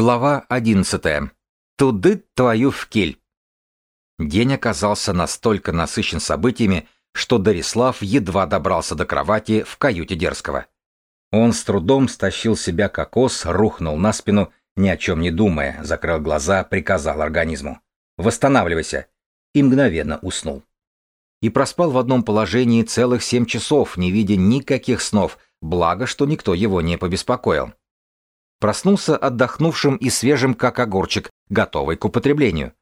Глава 11. Туды твою в кель. День оказался настолько насыщен событиями, что Дарислав едва добрался до кровати в каюте Дерзкого. Он с трудом стащил себя кокос, рухнул на спину, ни о чем не думая, закрыл глаза, приказал организму. «Восстанавливайся!» и мгновенно уснул. И проспал в одном положении целых семь часов, не видя никаких снов, благо, что никто его не побеспокоил. Проснулся отдохнувшим и свежим, как огурчик, готовый к употреблению.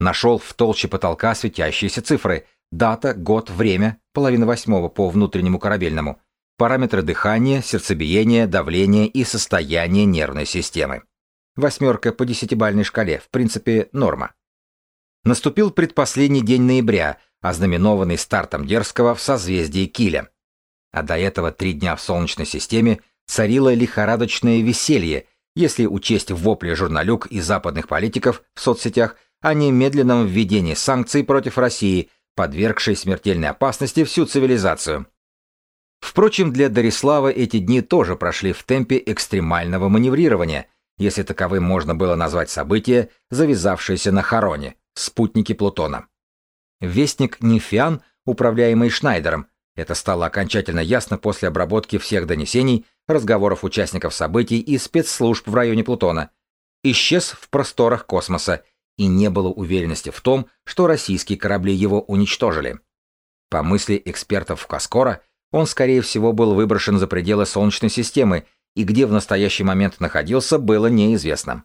Нашел в толще потолка светящиеся цифры, дата, год, время, половина восьмого по внутреннему корабельному, параметры дыхания, сердцебиения, давления и состояния нервной системы. Восьмерка по десятибальной шкале, в принципе, норма. Наступил предпоследний день ноября, ознаменованный стартом Дерзкого в созвездии Киля. А до этого три дня в Солнечной системе царило лихорадочное веселье, если учесть вопли журналюк и западных политиков в соцсетях о немедленном введении санкций против России, подвергшей смертельной опасности всю цивилизацию. Впрочем, для Дарислава эти дни тоже прошли в темпе экстремального маневрирования, если таковым можно было назвать событие, завязавшееся на Хароне, спутнике Плутона. Вестник Нефиан, управляемый Шнайдером, это стало окончательно ясно после обработки всех донесений, разговоров участников событий и спецслужб в районе Плутона, исчез в просторах космоса, и не было уверенности в том, что российские корабли его уничтожили. По мысли экспертов Каскора, он, скорее всего, был выброшен за пределы Солнечной системы, и где в настоящий момент находился, было неизвестно.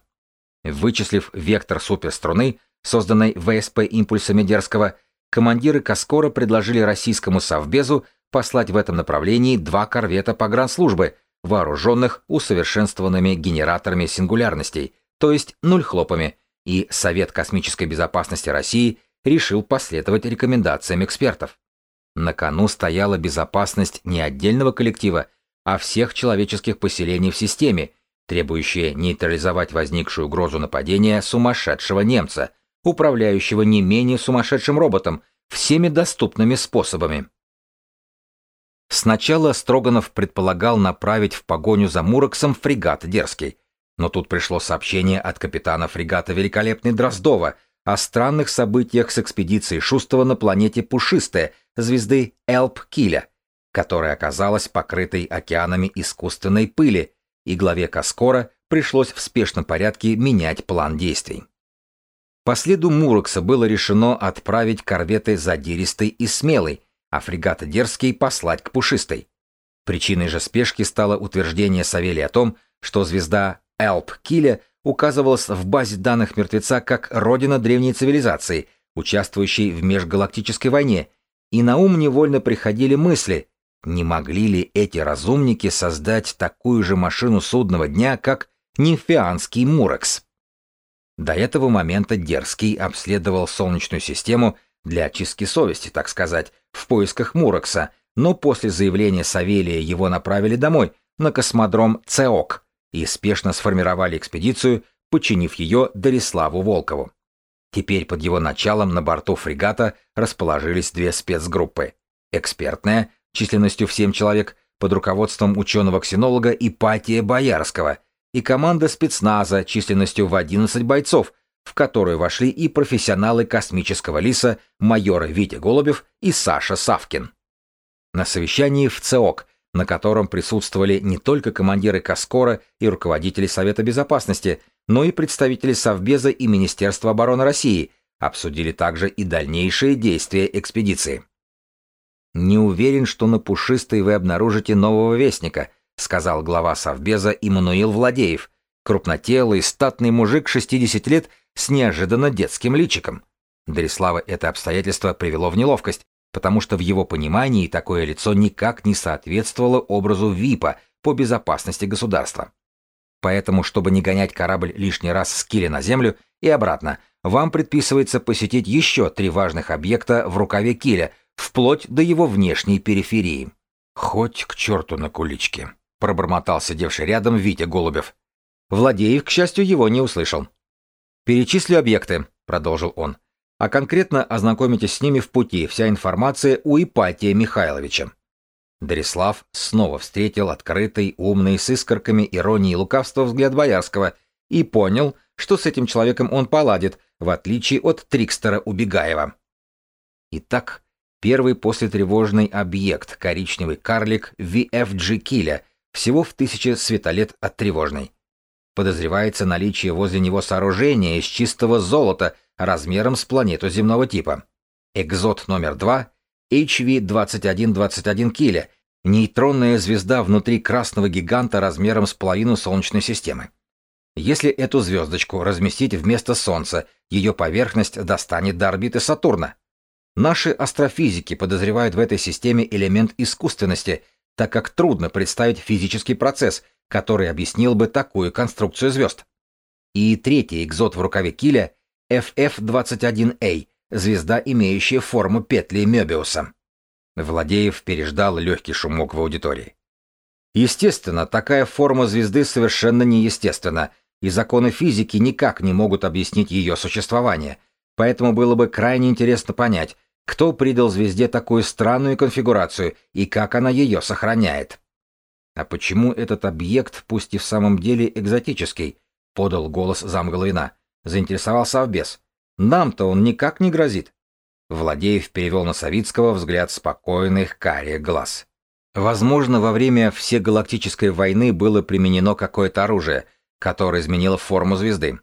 Вычислив вектор суперструны, созданной ВСП импульсами Дерзкого, командиры Каскора предложили российскому Совбезу послать в этом направлении два корвета погранслужбы, вооруженных усовершенствованными генераторами сингулярностей, то есть нуль-хлопами, и Совет космической безопасности России решил последовать рекомендациям экспертов. На кону стояла безопасность не отдельного коллектива, а всех человеческих поселений в системе, требующая нейтрализовать возникшую угрозу нападения сумасшедшего немца, управляющего не менее сумасшедшим роботом, всеми доступными способами. Сначала Строганов предполагал направить в погоню за Муроксом фрегат «Дерзкий», но тут пришло сообщение от капитана фрегата «Великолепный Дроздова» о странных событиях с экспедицией Шустова на планете Пушистая, звезды Элп-Киля, которая оказалась покрытой океанами искусственной пыли, и главе Каскора пришлось в спешном порядке менять план действий. По следу Мурокса было решено отправить корветы «Задиристый» и «Смелый», а фрегата «Дерзкий» послать к Пушистой. Причиной же спешки стало утверждение Савелия о том, что звезда Элп-Киля указывалась в базе данных мертвеца как родина древней цивилизации, участвующей в межгалактической войне, и на ум невольно приходили мысли, не могли ли эти разумники создать такую же машину судного дня, как Нефианский Мурекс? До этого момента Дерзкий обследовал Солнечную систему для очистки совести, так сказать, в поисках Муракса, но после заявления Савелия его направили домой, на космодром ЦЕОК, и спешно сформировали экспедицию, подчинив ее Дариславу Волкову. Теперь под его началом на борту фрегата расположились две спецгруппы. Экспертная, численностью в 7 человек, под руководством ученого-ксенолога Ипатия Боярского, и команда спецназа численностью в 11 бойцов – в которую вошли и профессионалы космического лиса майор Витя Голубев и Саша Савкин. На совещании в ЦОК, на котором присутствовали не только командиры Каскора и руководители Совета Безопасности, но и представители Совбеза и Министерства обороны России, обсудили также и дальнейшие действия экспедиции. «Не уверен, что на Пушистой вы обнаружите нового вестника», сказал глава Совбеза Иммануил Владеев, крупнотелый, статный мужик 60 лет – с неожиданно детским личиком. Дарислава это обстоятельство привело в неловкость, потому что в его понимании такое лицо никак не соответствовало образу ВИПа по безопасности государства. Поэтому, чтобы не гонять корабль лишний раз с киля на землю и обратно, вам предписывается посетить еще три важных объекта в рукаве киля, вплоть до его внешней периферии. «Хоть к черту на куличке», — пробормотал сидевший рядом Витя Голубев. Владеев, к счастью, его не услышал. «Перечислю объекты», — продолжил он. «А конкретно ознакомитесь с ними в пути, вся информация у Ипатия Михайловича». Дарислав снова встретил открытый, умный, с искорками иронии и лукавства взгляд Боярского и понял, что с этим человеком он поладит, в отличие от Трикстера Убегаева. Итак, первый послетревожный объект, коричневый карлик VFG Киля, всего в тысяче светолет от тревожной. Подозревается наличие возле него сооружения из чистого золота размером с планету земного типа. Экзот номер 2 HV-2121 Киля, нейтронная звезда внутри красного гиганта размером с половину Солнечной системы. Если эту звездочку разместить вместо Солнца, ее поверхность достанет до орбиты Сатурна. Наши астрофизики подозревают в этой системе элемент искусственности, так как трудно представить физический процесс, который объяснил бы такую конструкцию звезд. И третий экзот в рукаве Киля — FF-21A, звезда, имеющая форму петли Мёбиуса. Владеев переждал легкий шумок в аудитории. Естественно, такая форма звезды совершенно неестественна, и законы физики никак не могут объяснить ее существование, поэтому было бы крайне интересно понять, кто придал звезде такую странную конфигурацию и как она ее сохраняет. А почему этот объект, пусть и в самом деле экзотический, подал голос замглавина, заинтересовался Авбес. Нам-то он никак не грозит. Владеев перевел на Савицкого взгляд спокойных карих глаз. Возможно, во время всегалактической войны было применено какое-то оружие, которое изменило форму звезды.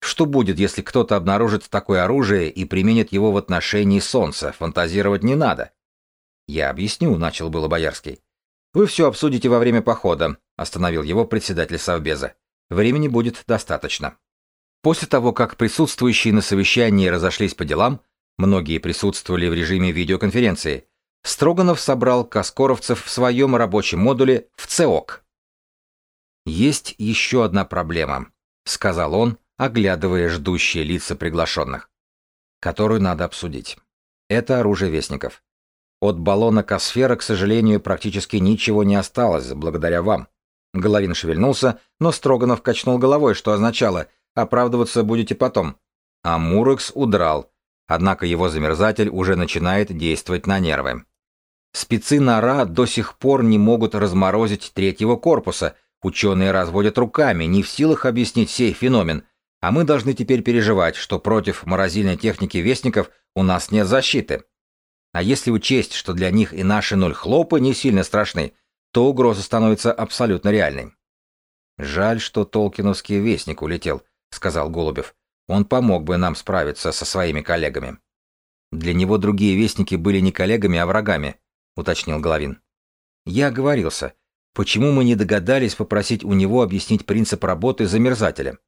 Что будет, если кто-то обнаружит такое оружие и применит его в отношении Солнца? Фантазировать не надо. Я объясню, начал было Боярский. Вы все обсудите во время похода, остановил его председатель Совбеза. Времени будет достаточно. После того, как присутствующие на совещании разошлись по делам, многие присутствовали в режиме видеоконференции, Строганов собрал каскоровцев в своем рабочем модуле в ЦЕОК. «Есть еще одна проблема», — сказал он, оглядывая ждущие лица приглашенных, которую надо обсудить. Это оружие вестников. От баллона Косфера, к сожалению, практически ничего не осталось, благодаря вам. Головин шевельнулся, но Строганов качнул головой, что означало «оправдываться будете потом». А Мурекс удрал, однако его замерзатель уже начинает действовать на нервы. Спецы Нора до сих пор не могут разморозить третьего корпуса, ученые разводят руками, не в силах объяснить сей феномен – а мы должны теперь переживать, что против морозильной техники вестников у нас нет защиты. А если учесть, что для них и наши ноль хлопы не сильно страшны, то угроза становится абсолютно реальной. «Жаль, что Толкиновский вестник улетел», — сказал Голубев. «Он помог бы нам справиться со своими коллегами». «Для него другие вестники были не коллегами, а врагами», — уточнил Головин. «Я оговорился. Почему мы не догадались попросить у него объяснить принцип работы замерзателя?»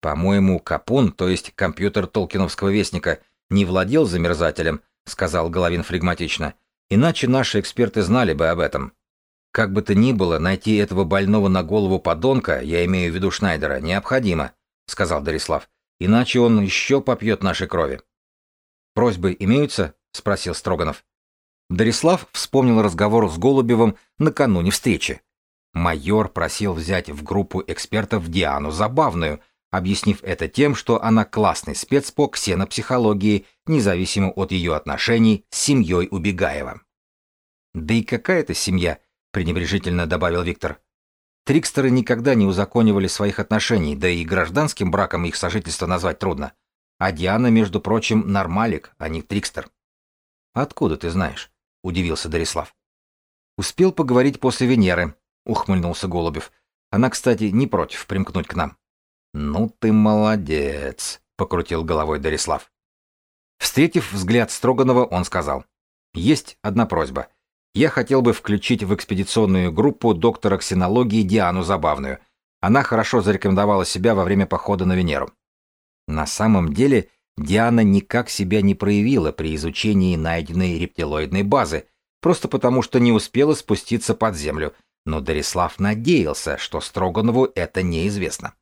«По-моему, Капун, то есть компьютер Толкиновского вестника, не владел замерзателем», — сказал Головин флегматично. «Иначе наши эксперты знали бы об этом». «Как бы то ни было, найти этого больного на голову подонка, я имею в виду Шнайдера, необходимо», — сказал Дарислав. «Иначе он еще попьет нашей крови». «Просьбы имеются?» — спросил Строганов. Дарислав вспомнил разговор с Голубевым накануне встречи. Майор просил взять в группу экспертов Диану Забавную — объяснив это тем, что она классный спец по ксенопсихологии, независимо от ее отношений с семьей Убегаева. «Да и какая это семья?» — пренебрежительно добавил Виктор. Трикстеры никогда не узаконивали своих отношений, да и гражданским браком их сожительство назвать трудно. А Диана, между прочим, нормалик, а не Трикстер. «Откуда ты знаешь?» — удивился Дарислав. «Успел поговорить после Венеры», — ухмыльнулся Голубев. «Она, кстати, не против примкнуть к нам». «Ну ты молодец», — покрутил головой Дарислав. Встретив взгляд Строганова, он сказал. «Есть одна просьба. Я хотел бы включить в экспедиционную группу доктора ксенологии Диану Забавную. Она хорошо зарекомендовала себя во время похода на Венеру». На самом деле Диана никак себя не проявила при изучении найденной рептилоидной базы, просто потому что не успела спуститься под землю, но Дарислав надеялся, что Строганову это неизвестно.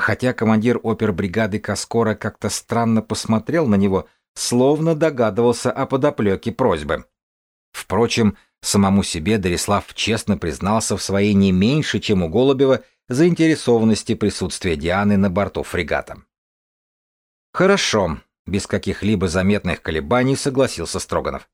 Хотя командир опербригады Каскора как-то странно посмотрел на него, словно догадывался о подоплеке просьбы. Впрочем, самому себе Дарислав честно признался в своей не меньше, чем у Голубева, заинтересованности присутствия Дианы на борту фрегата. «Хорошо», — без каких-либо заметных колебаний согласился Строганов.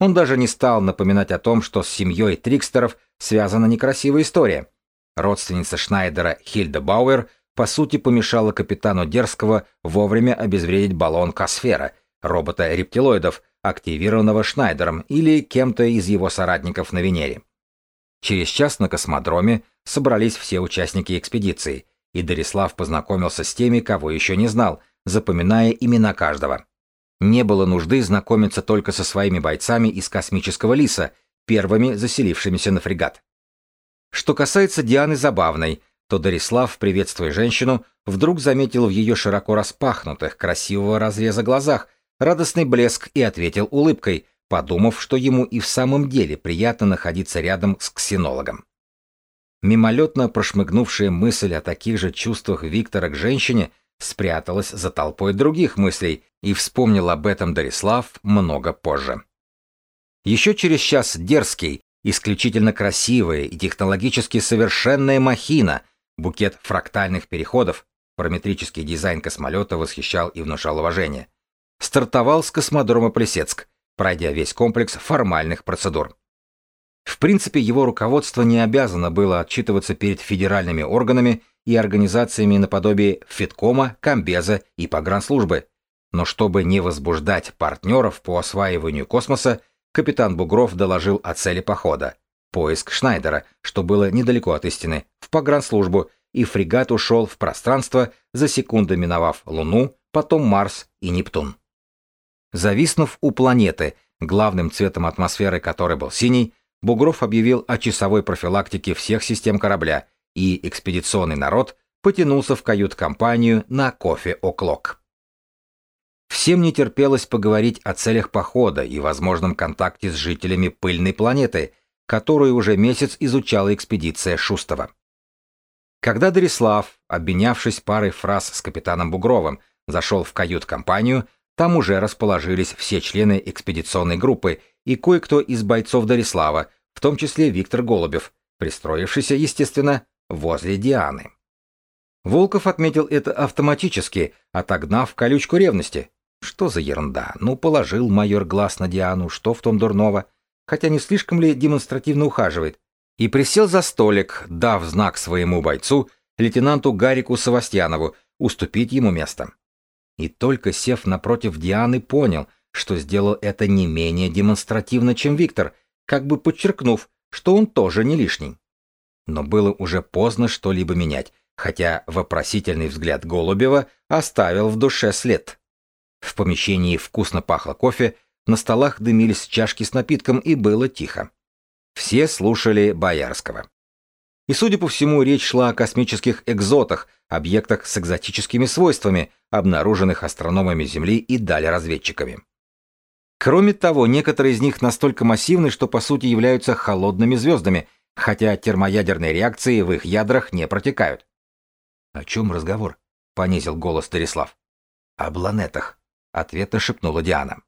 Он даже не стал напоминать о том, что с семьей Трикстеров связана некрасивая история. Родственница Шнайдера Хильда Бауэр по сути помешало капитану Дерского вовремя обезвредить баллон Косфера, робота рептилоидов, активированного Шнайдером или кем-то из его соратников на Венере. Через час на космодроме собрались все участники экспедиции, и Дарислав познакомился с теми, кого еще не знал, запоминая имена каждого. Не было нужды знакомиться только со своими бойцами из космического лиса, первыми заселившимися на фрегат. Что касается Дианы Забавной, то Дарислав, приветствуя женщину, вдруг заметил в ее широко распахнутых, красивого разреза глазах радостный блеск и ответил улыбкой, подумав, что ему и в самом деле приятно находиться рядом с ксенологом. Мимолетно прошмыгнувшая мысль о таких же чувствах Виктора к женщине спряталась за толпой других мыслей, и вспомнил об этом Дарислав много позже. Еще через час дерзкий, исключительно красивая и технологически совершенная махина, букет фрактальных переходов, параметрический дизайн космолета восхищал и внушал уважение, стартовал с космодрома Плесецк, пройдя весь комплекс формальных процедур. В принципе, его руководство не обязано было отчитываться перед федеральными органами и организациями наподобие Фиткома, Комбеза и погранслужбы. Но чтобы не возбуждать партнеров по осваиванию космоса, капитан Бугров доложил о цели похода – поиск Шнайдера, что было недалеко от истины, в погранслужбу, и фрегат ушел в пространство, за секунду миновав Луну, потом Марс и Нептун. Зависнув у планеты, главным цветом атмосферы которой был синий, Бугров объявил о часовой профилактике всех систем корабля, и экспедиционный народ потянулся в кают-компанию на кофе-о'клок. Всем не терпелось поговорить о целях похода и возможном контакте с жителями пыльной планеты, которую уже месяц изучала экспедиция Шустова. Когда Дорислав, обменявшись парой фраз с капитаном Бугровым, зашел в кают-компанию, там уже расположились все члены экспедиционной группы и кое-кто из бойцов Дарислава, в том числе Виктор Голубев, пристроившийся, естественно, возле Дианы. Волков отметил это автоматически, отогнав колючку ревности. Что за ерунда? Ну, положил майор глаз на Диану, что в том дурного? Хотя не слишком ли демонстративно ухаживает? И присел за столик, дав знак своему бойцу, лейтенанту Гарику Савастьянову, уступить ему место. И только сев напротив Дианы, понял — что сделал это не менее демонстративно, чем Виктор, как бы подчеркнув, что он тоже не лишний. Но было уже поздно что-либо менять, хотя вопросительный взгляд Голубева оставил в душе след. В помещении вкусно пахло кофе, на столах дымились чашки с напитком и было тихо. Все слушали Боярского. И, судя по всему, речь шла о космических экзотах, объектах с экзотическими свойствами, обнаруженных астрономами Земли и далее разведчиками. Кроме того, некоторые из них настолько массивны, что по сути являются холодными звездами, хотя термоядерные реакции в их ядрах не протекают. «О чем разговор?» — понизил голос Дарислав. «О планетах», — ответно шепнула Диана.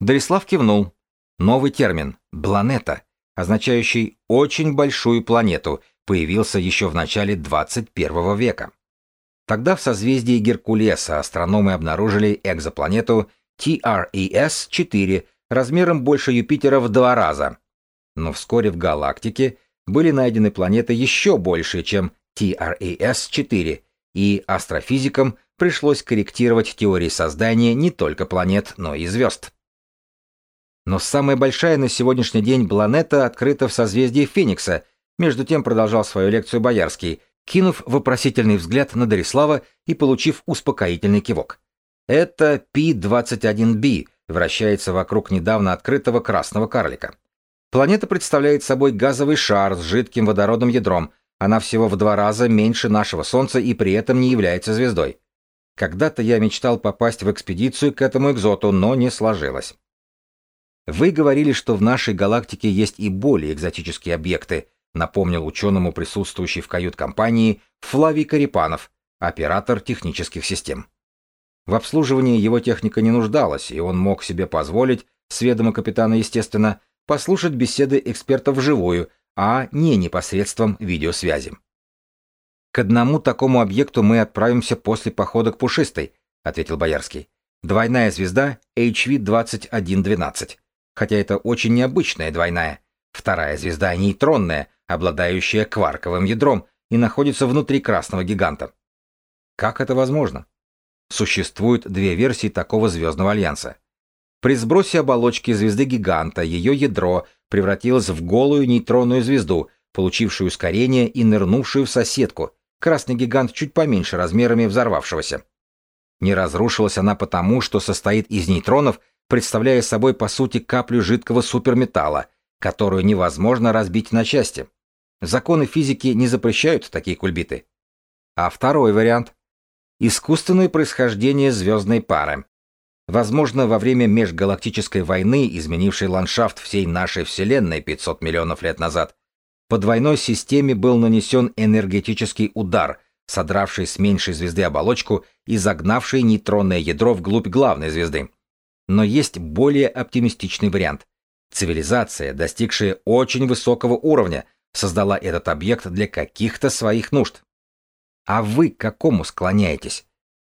Дарислав кивнул. Новый термин «бланета», означающий «очень большую планету», появился еще в начале 21 века. Тогда в созвездии Геркулеса астрономы обнаружили экзопланету TRES-4 размером больше Юпитера в два раза. Но вскоре в галактике были найдены планеты еще большие, чем TRES-4, и астрофизикам пришлось корректировать теории создания не только планет, но и звезд. Но самая большая на сегодняшний день планета открыта в созвездии Феникса, между тем продолжал свою лекцию Боярский, кинув вопросительный взгляд на Дарислава и получив успокоительный кивок. Это P-21b вращается вокруг недавно открытого красного карлика. Планета представляет собой газовый шар с жидким водородным ядром. Она всего в два раза меньше нашего Солнца и при этом не является звездой. Когда-то я мечтал попасть в экспедицию к этому экзоту, но не сложилось. Вы говорили, что в нашей галактике есть и более экзотические объекты, напомнил ученому присутствующий в кают-компании Флавий Карипанов, оператор технических систем. В обслуживании его техника не нуждалась, и он мог себе позволить, с ведома капитана, естественно, послушать беседы экспертов вживую, а не непосредством видеосвязи. «К одному такому объекту мы отправимся после похода к Пушистой», — ответил Боярский. «Двойная звезда HV-2112. Хотя это очень необычная двойная. Вторая звезда нейтронная, обладающая кварковым ядром и находится внутри красного гиганта. Как это возможно? Существуют две версии такого звездного альянса. При сбросе оболочки звезды-гиганта ее ядро превратилось в голую нейтронную звезду, получившую ускорение и нырнувшую в соседку, красный гигант чуть поменьше размерами взорвавшегося. Не разрушилась она потому, что состоит из нейтронов, представляя собой по сути каплю жидкого суперметалла, которую невозможно разбить на части. Законы физики не запрещают такие кульбиты. А второй вариант – искусственное происхождение звездной пары. Возможно, во время межгалактической войны, изменившей ландшафт всей нашей Вселенной 500 миллионов лет назад, по двойной системе был нанесен энергетический удар, содравший с меньшей звезды оболочку и загнавший нейтронное ядро вглубь главной звезды. Но есть более оптимистичный вариант. Цивилизация, достигшая очень высокого уровня, создала этот объект для каких-то своих нужд. А вы к какому склоняетесь?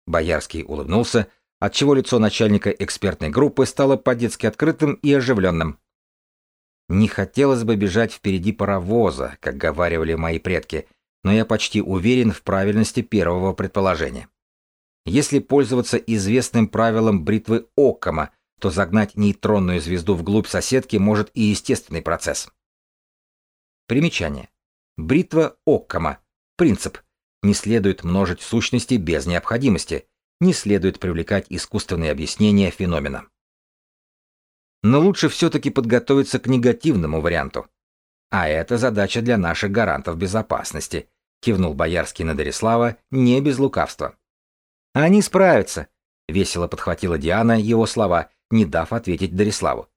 Боярский улыбнулся, отчего лицо начальника экспертной группы стало по-детски открытым и оживленным. Не хотелось бы бежать впереди паровоза, как говаривали мои предки, но я почти уверен в правильности первого предположения. Если пользоваться известным правилом бритвы Оккама, то загнать нейтронную звезду вглубь соседки может и естественный процесс. Примечание. Бритва Оккама. Принцип. Не следует множить сущности без необходимости. Не следует привлекать искусственные объяснения феномена. Но лучше все-таки подготовиться к негативному варианту. А это задача для наших гарантов безопасности, кивнул Боярский на Дорислава не без лукавства. Они справятся, весело подхватила Диана его слова, не дав ответить Дориславу.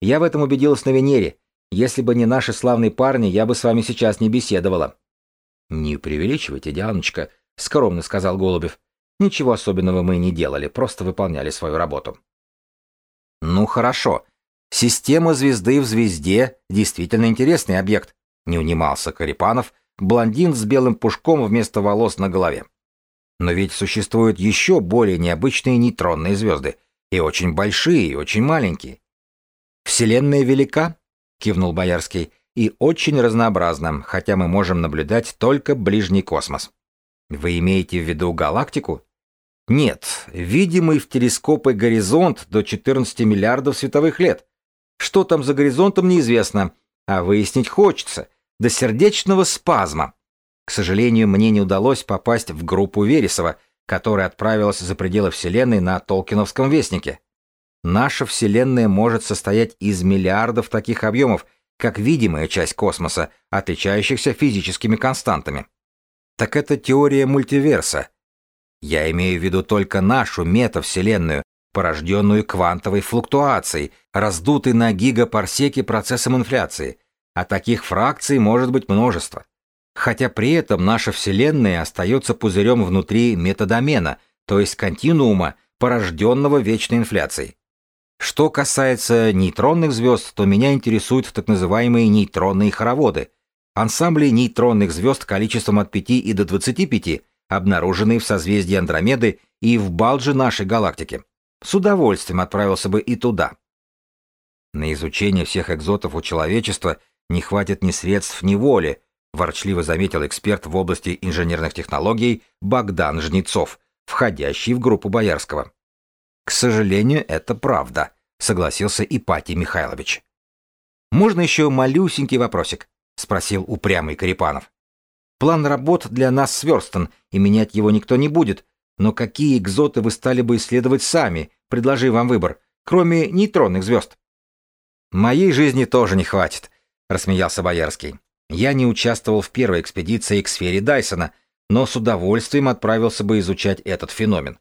Я в этом убедилась на Венере, если бы не наши славные парни, я бы с вами сейчас не беседовала. Не преувеличивайте, Дианочка, скромно сказал Голубев. Ничего особенного мы не делали, просто выполняли свою работу. Ну хорошо. Система звезды в звезде действительно интересный объект, не унимался Карипанов, блондин с белым пушком вместо волос на голове. Но ведь существуют еще более необычные нейтронные звезды, и очень большие, и очень маленькие. Вселенная велика, кивнул Боярский, и очень разнообразным, хотя мы можем наблюдать только ближний космос. Вы имеете в виду галактику? Нет, видимый в телескопы горизонт до 14 миллиардов световых лет. Что там за горизонтом, неизвестно, а выяснить хочется, до сердечного спазма. К сожалению, мне не удалось попасть в группу Вересова, которая отправилась за пределы Вселенной на Толкиновском вестнике. Наша Вселенная может состоять из миллиардов таких объемов, как видимая часть космоса, отличающихся физическими константами. Так это теория мультиверса. Я имею в виду только нашу метавселенную, порожденную квантовой флуктуацией, раздутой на гигапарсеке процессом инфляции, а таких фракций может быть множество. Хотя при этом наша Вселенная остается пузырем внутри метадомена, то есть континуума, порожденного вечной инфляцией. Что касается нейтронных звезд, то меня интересуют так называемые нейтронные хороводы, ансамбли нейтронных звезд количеством от 5 и до 25, обнаруженные в созвездии Андромеды и в Балже нашей галактики. С удовольствием отправился бы и туда. На изучение всех экзотов у человечества не хватит ни средств, ни воли, ворчливо заметил эксперт в области инженерных технологий Богдан Жнецов, входящий в группу Боярского. К сожалению, это правда, согласился Ипатий Михайлович. Можно еще малюсенький вопросик? спросил упрямый Карипанов. План работ для нас сверстан, и менять его никто не будет. Но какие экзоты вы стали бы исследовать сами, предложи вам выбор, кроме нейтронных звезд? Моей жизни тоже не хватит, рассмеялся Боярский. Я не участвовал в первой экспедиции к сфере Дайсона, но с удовольствием отправился бы изучать этот феномен.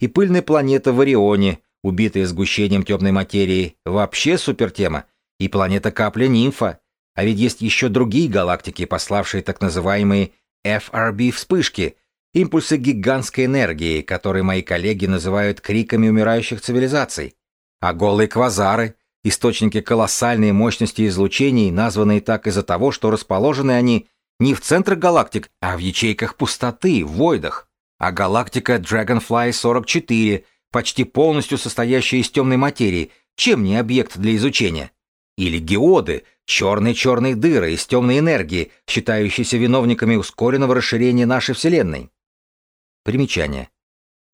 И пыльная планета в Орионе, убитая сгущением темной материи, вообще супертема. И планета Капля Нимфа. А ведь есть еще другие галактики, пославшие так называемые FRB-вспышки, импульсы гигантской энергии, которые мои коллеги называют криками умирающих цивилизаций. А голые квазары, источники колоссальной мощности излучений, названные так из-за того, что расположены они не в центрах галактик, а в ячейках пустоты, в войдах а галактика Dragonfly 44, почти полностью состоящая из темной материи, чем не объект для изучения? Или геоды, черные-черные дыры из темной энергии, считающиеся виновниками ускоренного расширения нашей Вселенной? Примечание.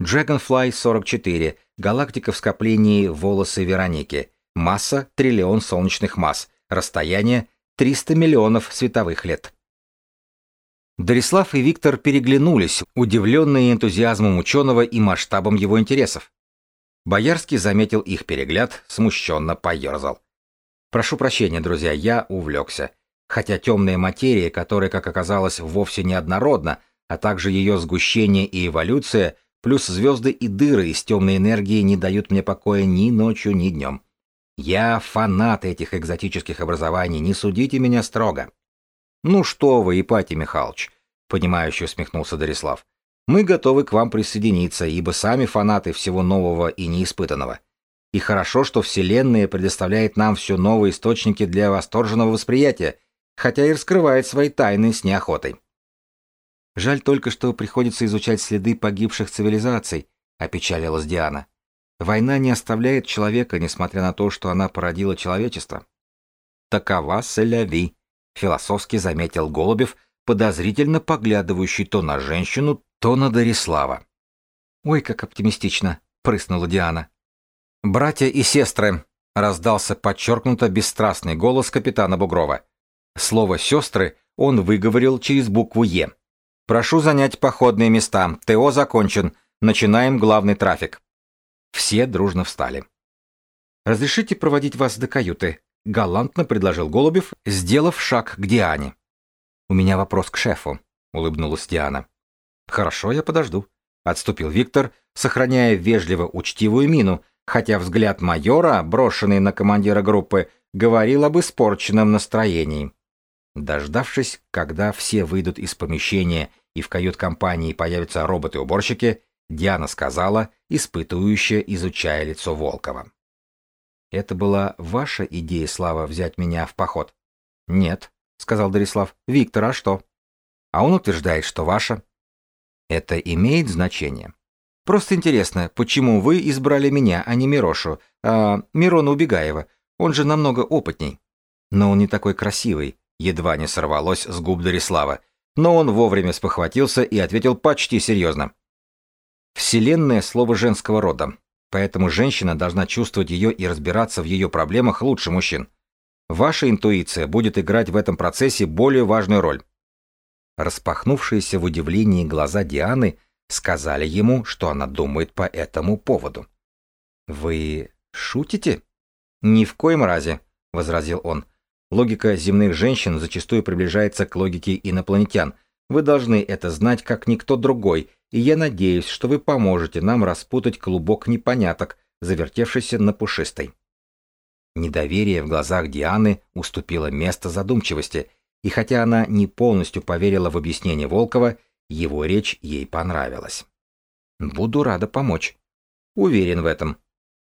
Dragonfly 44, галактика в скоплении волосы Вероники, масса – триллион солнечных масс, расстояние – 300 миллионов световых лет. Дарислав и Виктор переглянулись, удивленные энтузиазмом ученого и масштабом его интересов. Боярский заметил их перегляд, смущенно поерзал. «Прошу прощения, друзья, я увлекся. Хотя темная материя, которая, как оказалось, вовсе не однородна, а также ее сгущение и эволюция, плюс звезды и дыры из темной энергии не дают мне покоя ни ночью, ни днем. Я фанат этих экзотических образований, не судите меня строго. Ну что вы, Ипатий Михайлович, понимающе усмехнулся Дарислав. Мы готовы к вам присоединиться, ибо сами фанаты всего нового и неиспытанного. И хорошо, что Вселенная предоставляет нам все новые источники для восторженного восприятия, хотя и раскрывает свои тайны с неохотой. Жаль только, что приходится изучать следы погибших цивилизаций, опечалилась Диана. Война не оставляет человека, несмотря на то, что она породила человечество. Такова соляви, философски заметил Голубев, подозрительно поглядывающий то на женщину, то на Дарислава. «Ой, как оптимистично!» — прыснула Диана. «Братья и сестры!» — раздался подчеркнуто бесстрастный голос капитана Бугрова. Слово «сестры» он выговорил через букву «Е». «Прошу занять походные места. ТО закончен. Начинаем главный трафик». Все дружно встали. «Разрешите проводить вас до каюты?» — галантно предложил Голубев, сделав шаг к Диане. «У меня вопрос к шефу», — улыбнулась Диана. «Хорошо, я подожду», — отступил Виктор, сохраняя вежливо учтивую мину, хотя взгляд майора, брошенный на командира группы, говорил об испорченном настроении. Дождавшись, когда все выйдут из помещения и в кают-компании появятся роботы-уборщики, Диана сказала, испытывающая, изучая лицо Волкова. «Это была ваша идея, Слава, взять меня в поход?» «Нет», — сказал Дарислав. «Виктор, а что?» «А он утверждает, что ваша». «Это имеет значение?» «Просто интересно, почему вы избрали меня, а не Мирошу, а Мирона Убегаева? Он же намного опытней». «Но он не такой красивый», едва не сорвалось с губ Дарислава, но он вовремя спохватился и ответил почти серьезно. Вселенная — слово женского рода, поэтому женщина должна чувствовать ее и разбираться в ее проблемах лучше мужчин. Ваша интуиция будет играть в этом процессе более важную роль. Распахнувшиеся в удивлении глаза Дианы сказали ему, что она думает по этому поводу. «Вы шутите?» «Ни в коем разе», — возразил он. Логика земных женщин зачастую приближается к логике инопланетян. Вы должны это знать как никто другой, и я надеюсь, что вы поможете нам распутать клубок непоняток, завертевшийся на пушистой. Недоверие в глазах Дианы уступило место задумчивости, и хотя она не полностью поверила в объяснение Волкова, его речь ей понравилась. «Буду рада помочь». «Уверен в этом».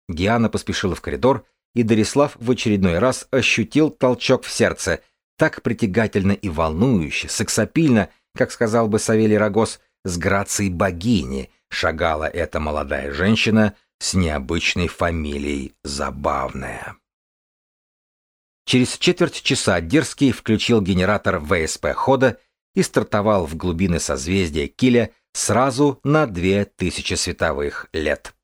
Диана поспешила в коридор, и Дарислав в очередной раз ощутил толчок в сердце, так притягательно и волнующе, сексапильно, как сказал бы Савелий Рогоз, с грацией богини шагала эта молодая женщина с необычной фамилией Забавная. Через четверть часа Дерзкий включил генератор ВСП хода и стартовал в глубины созвездия Киля сразу на две тысячи световых лет.